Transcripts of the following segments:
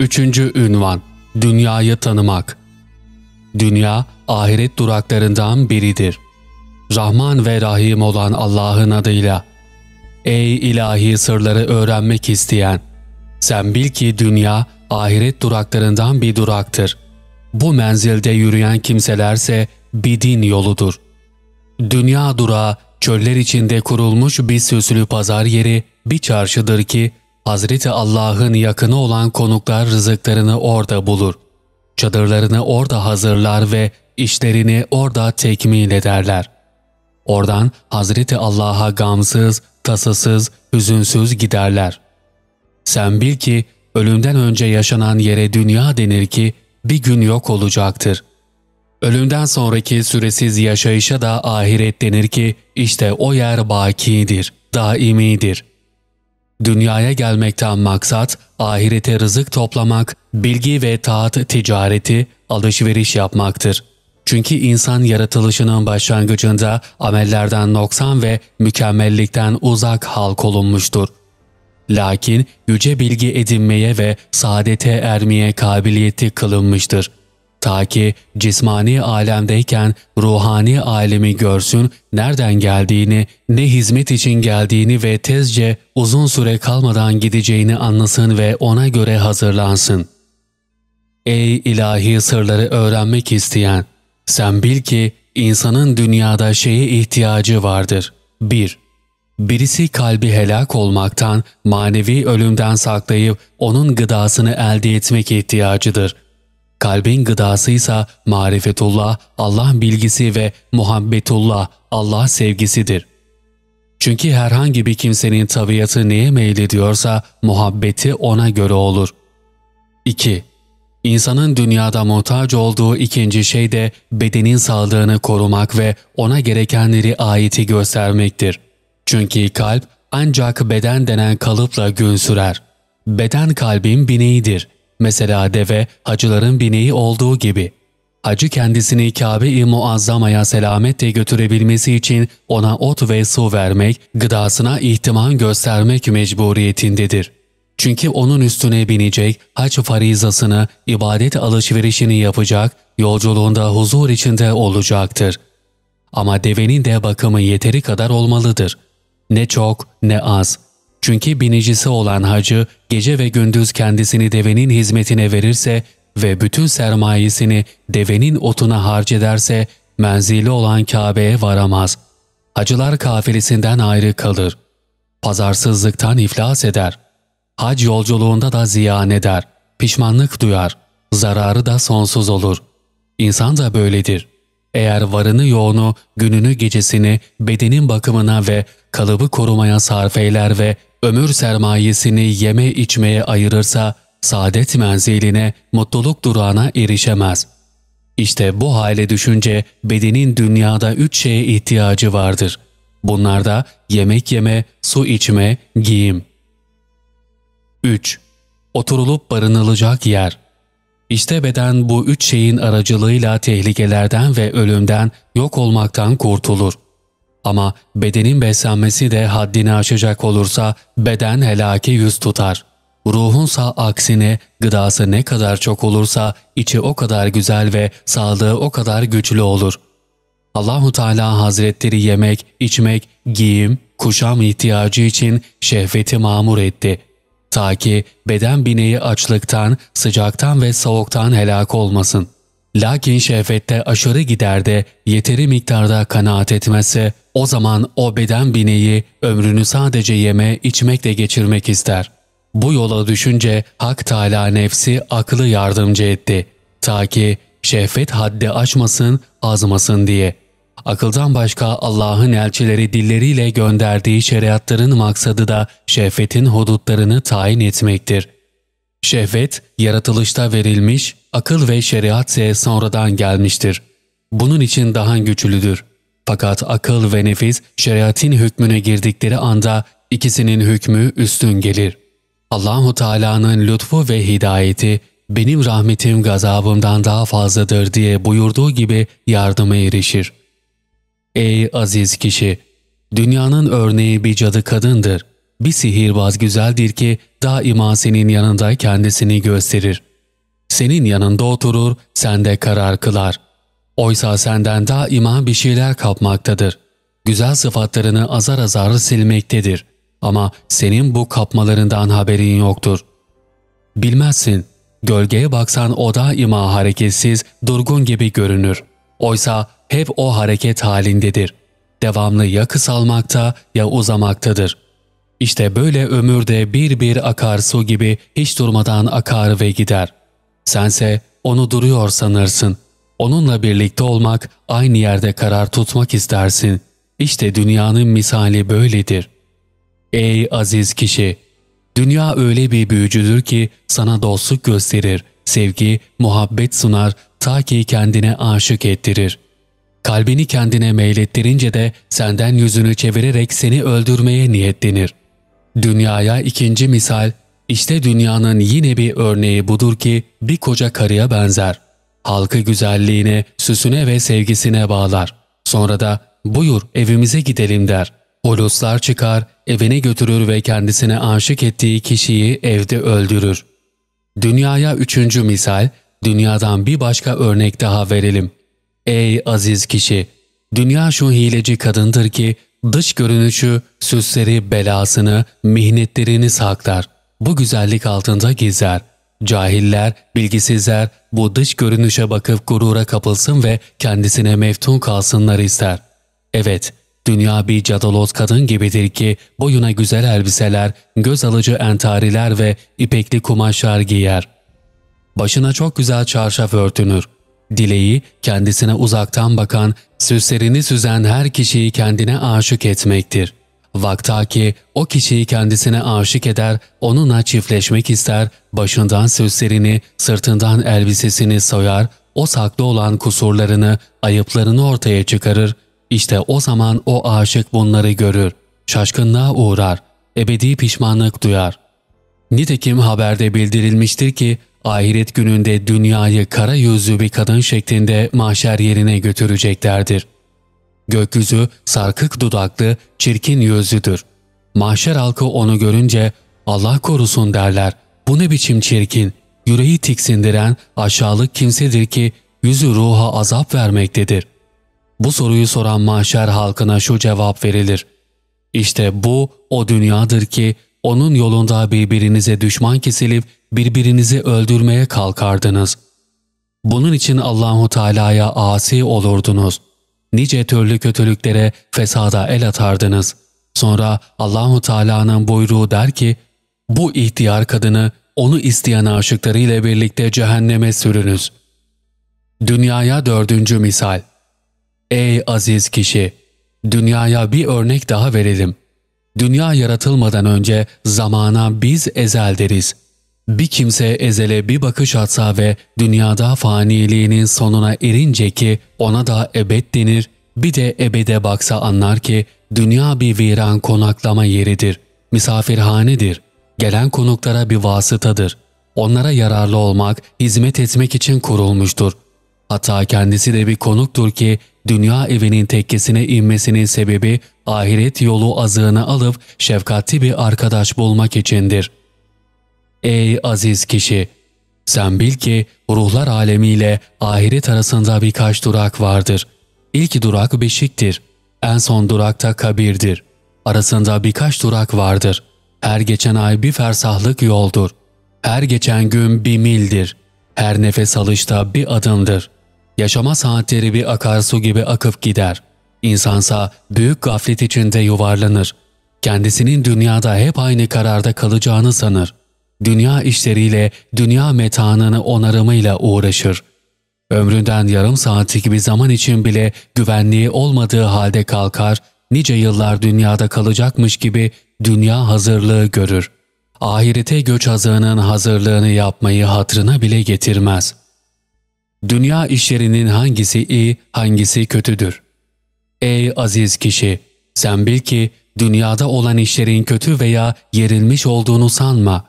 Üçüncü ünvan, dünyayı tanımak. Dünya, ahiret duraklarından biridir. Rahman ve Rahim olan Allah'ın adıyla. Ey ilahi sırları öğrenmek isteyen! Sen bil ki dünya, ahiret duraklarından bir duraktır. Bu menzilde yürüyen kimselerse bir din yoludur. Dünya durağı, çöller içinde kurulmuş bir süslü pazar yeri, bir çarşıdır ki, Hazreti Allah'ın yakını olan konuklar rızıklarını orada bulur. Çadırlarını orada hazırlar ve işlerini orada tekmil ederler. Oradan Hazreti Allah'a gamsız, tasasız, hüzünsüz giderler. Sen bil ki ölümden önce yaşanan yere dünya denir ki bir gün yok olacaktır. Ölümden sonraki süresiz yaşayışa da ahiret denir ki işte o yer bakidir, daimidir. Dünyaya gelmekten maksat, ahirete rızık toplamak, bilgi ve taat ticareti, alışveriş yapmaktır. Çünkü insan yaratılışının başlangıcında amellerden noksan ve mükemmellikten uzak halk olunmuştur. Lakin yüce bilgi edinmeye ve saadete ermeye kabiliyeti kılınmıştır. Ta ki cismani alemdeyken ruhani alemi görsün, nereden geldiğini, ne hizmet için geldiğini ve tezce uzun süre kalmadan gideceğini anlasın ve ona göre hazırlansın. Ey ilahi sırları öğrenmek isteyen! Sen bil ki insanın dünyada şeye ihtiyacı vardır. 1. Birisi kalbi helak olmaktan, manevi ölümden saklayıp onun gıdasını elde etmek ihtiyacıdır. Kalbin gıdasıysa marifetullah, Allah bilgisi ve muhabbetullah, Allah sevgisidir. Çünkü herhangi bir kimsenin tabiatı neye meylediyorsa muhabbeti ona göre olur. 2. İnsanın dünyada muhtaç olduğu ikinci şey de bedenin sağlığını korumak ve ona gerekenleri ayeti göstermektir. Çünkü kalp ancak beden denen kalıpla gün sürer. Beden kalbin bineğidir. Mesela deve hacıların bineği olduğu gibi. Hacı kendisini Kabe-i Muazzama'ya selametle götürebilmesi için ona ot ve su vermek, gıdasına ihtimam göstermek mecburiyetindedir. Çünkü onun üstüne binecek, hac farizasını, ibadet alışverişini yapacak, yolculuğunda huzur içinde olacaktır. Ama devenin de bakımı yeteri kadar olmalıdır. Ne çok ne az. Çünkü binicisi olan hacı gece ve gündüz kendisini devenin hizmetine verirse ve bütün sermayesini devenin otuna harcederse menzili olan Kabe'ye varamaz. Hacılar kafilesinden ayrı kalır. Pazarsızlıktan iflas eder.'' Hac yolculuğunda da ziyan eder, pişmanlık duyar, zararı da sonsuz olur. İnsan da böyledir. Eğer varını yoğunu, gününü gecesini bedenin bakımına ve kalıbı korumaya sarf eyler ve ömür sermayesini yeme içmeye ayırırsa, saadet menziline, mutluluk durağına erişemez. İşte bu hale düşünce bedenin dünyada üç şeye ihtiyacı vardır. Bunlarda yemek yeme, su içme, giyim. 3. Oturulup barınılacak yer. İşte beden bu üç şeyin aracılığıyla tehlikelerden ve ölümden, yok olmaktan kurtulur. Ama bedenin beslenmesi de haddini aşacak olursa beden helake yüz tutar. Ruhunsa aksine gıdası ne kadar çok olursa içi o kadar güzel ve sağlığı o kadar güçlü olur. Allahu Teala Hazretleri yemek, içmek, giyim, kuşam ihtiyacı için şehveti mamur etti. Ta ki beden bineği açlıktan, sıcaktan ve soğuktan helak olmasın. Lakin şehvette aşırı gider de yeteri miktarda kanaat etmezse o zaman o beden bineği ömrünü sadece yeme içmekle geçirmek ister. Bu yola düşünce Hak Teala nefsi aklı yardımcı etti. Ta ki şehvet haddi aşmasın, azmasın diye.'' Akıldan başka Allah'ın elçileri dilleriyle gönderdiği şeriatların maksadı da şehvetin hudutlarını tayin etmektir. Şehvet, yaratılışta verilmiş, akıl ve şeriat ise sonradan gelmiştir. Bunun için daha güçlüdür. Fakat akıl ve nefis şeriatin hükmüne girdikleri anda ikisinin hükmü üstün gelir. Allahu Teala'nın lütfu ve hidayeti benim rahmetim gazabımdan daha fazladır diye buyurduğu gibi yardıma erişir. Ey aziz kişi! Dünyanın örneği bir cadı kadındır. bir sihirbaz güzeldir ki daima senin yanında kendisini gösterir. Senin yanında oturur, sende karar kılar. Oysa senden daima bir şeyler kapmaktadır. Güzel sıfatlarını azar azar silmektedir. Ama senin bu kapmalarından haberin yoktur. Bilmezsin, gölgeye baksan o daima hareketsiz, durgun gibi görünür. Oysa hep o hareket halindedir. Devamlı ya kısalmakta ya uzamaktadır. İşte böyle ömürde bir bir akar su gibi hiç durmadan akar ve gider. Sense onu duruyor sanırsın. Onunla birlikte olmak, aynı yerde karar tutmak istersin. İşte dünyanın misali böyledir. Ey aziz kişi! Dünya öyle bir büyücüdür ki sana dostluk gösterir, sevgi, muhabbet sunar ta ki kendine aşık ettirir. Kalbini kendine meylettirince de senden yüzünü çevirerek seni öldürmeye niyetlenir. Dünyaya ikinci misal, işte dünyanın yine bir örneği budur ki bir koca karıya benzer. Halkı güzelliğine, süsüne ve sevgisine bağlar. Sonra da buyur evimize gidelim der. Holuslar çıkar, evine götürür ve kendisine aşık ettiği kişiyi evde öldürür. Dünyaya üçüncü misal, dünyadan bir başka örnek daha verelim. Ey aziz kişi! Dünya şu hileci kadındır ki dış görünüşü, süsleri, belasını, mihnetlerini saklar. Bu güzellik altında gizler. Cahiller, bilgisizler bu dış görünüşe bakıp gurura kapılsın ve kendisine meftun kalsınlar ister. Evet, dünya bir cadaloz kadın gibidir ki boyuna güzel elbiseler, göz alıcı entariler ve ipekli kumaşlar giyer. Başına çok güzel çarşaf örtünür. Dileği kendisine uzaktan bakan, süslerini süzen her kişiyi kendine aşık etmektir. Vaktaki o kişiyi kendisine aşık eder, onunla çiftleşmek ister, başından süslerini, sırtından elbisesini soyar, o saklı olan kusurlarını, ayıplarını ortaya çıkarır. İşte o zaman o aşık bunları görür, şaşkınlığa uğrar, ebedi pişmanlık duyar. Nitekim haberde bildirilmiştir ki ahiret gününde dünyayı kara yüzlü bir kadın şeklinde mahşer yerine götüreceklerdir. Gökyüzü sarkık dudaklı, çirkin yüzlüdür. Mahşer halkı onu görünce Allah korusun derler. Bu ne biçim çirkin, yüreği tiksindiren aşağılık kimsedir ki yüzü ruha azap vermektedir. Bu soruyu soran mahşer halkına şu cevap verilir. İşte bu o dünyadır ki onun yolunda birbirinize düşman kesilip birbirinizi öldürmeye kalkardınız. Bunun için Allahu Teala'ya asi olurdunuz. Nice türlü kötülüklere, fesada el atardınız. Sonra Allahu Teala'nın buyruğu der ki, bu ihtiyar kadını onu isteyen aşıklarıyla birlikte cehenneme sürünüz. Dünyaya dördüncü misal. Ey aziz kişi! Dünyaya bir örnek daha verelim. Dünya yaratılmadan önce zamana biz ezel deriz. Bir kimse ezele bir bakış atsa ve dünyada faniliğinin sonuna erince ki ona da ebed denir, bir de ebede baksa anlar ki dünya bir viran konaklama yeridir, misafirhanedir, gelen konuklara bir vasıtadır. Onlara yararlı olmak, hizmet etmek için kurulmuştur. Hatta kendisi de bir konuktur ki dünya evinin tekkesine inmesinin sebebi ahiret yolu azığını alıp şefkatli bir arkadaş bulmak içindir. Ey aziz kişi! Sen bil ki ruhlar alemiyle ahiret arasında birkaç durak vardır. İlk durak beşiktir. En son durakta kabirdir. Arasında birkaç durak vardır. Her geçen ay bir fersahlık yoldur. Her geçen gün bir mildir. Her nefes alışta bir adımdır. Yaşama saatleri bir akarsu gibi akıp gider. İnsansa büyük gaflet içinde yuvarlanır. Kendisinin dünyada hep aynı kararda kalacağını sanır. Dünya işleriyle, dünya metanını onarımıyla uğraşır. Ömründen yarım saatlik bir zaman için bile güvenliği olmadığı halde kalkar, nice yıllar dünyada kalacakmış gibi dünya hazırlığı görür. Ahirete göç hazığının hazırlığını yapmayı hatrına bile getirmez. Dünya işlerinin hangisi iyi, hangisi kötüdür? Ey aziz kişi! Sen bil ki dünyada olan işlerin kötü veya yerilmiş olduğunu sanma.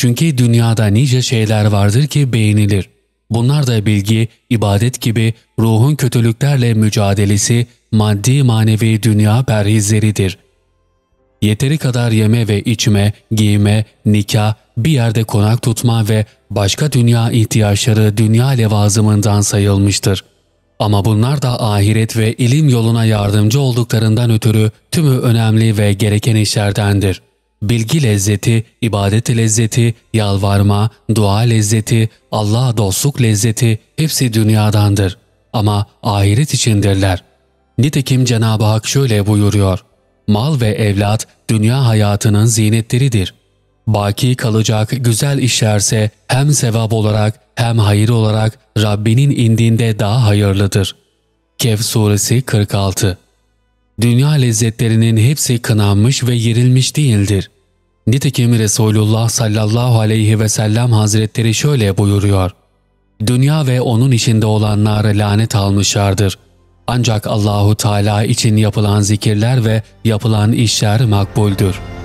Çünkü dünyada nice şeyler vardır ki beğenilir. Bunlar da bilgi, ibadet gibi ruhun kötülüklerle mücadelesi, maddi manevi dünya perhizleridir. Yeteri kadar yeme ve içme, giyme, nikah, bir yerde konak tutma ve başka dünya ihtiyaçları dünya levazımından sayılmıştır. Ama bunlar da ahiret ve ilim yoluna yardımcı olduklarından ötürü tümü önemli ve gereken işlerdendir. Bilgi lezzeti, ibadet lezzeti, yalvarma, dua lezzeti, Allah'a dostluk lezzeti hepsi dünyadandır. Ama ahiret içindirler. Nitekim Cenab-ı Hak şöyle buyuruyor. Mal ve evlat dünya hayatının zinetleridir. Baki kalacak güzel işlerse hem sevap olarak hem hayır olarak Rabbinin indinde daha hayırlıdır. Kehf Suresi 46 Dünya lezzetlerinin hepsi kınanmış ve yerilmiş değildir. Nitekim Resulullah sallallahu aleyhi ve sellem hazretleri şöyle buyuruyor. Dünya ve onun içinde olanlar lanet almışlardır. Ancak Allahu Teala için yapılan zikirler ve yapılan işler makbuldür.''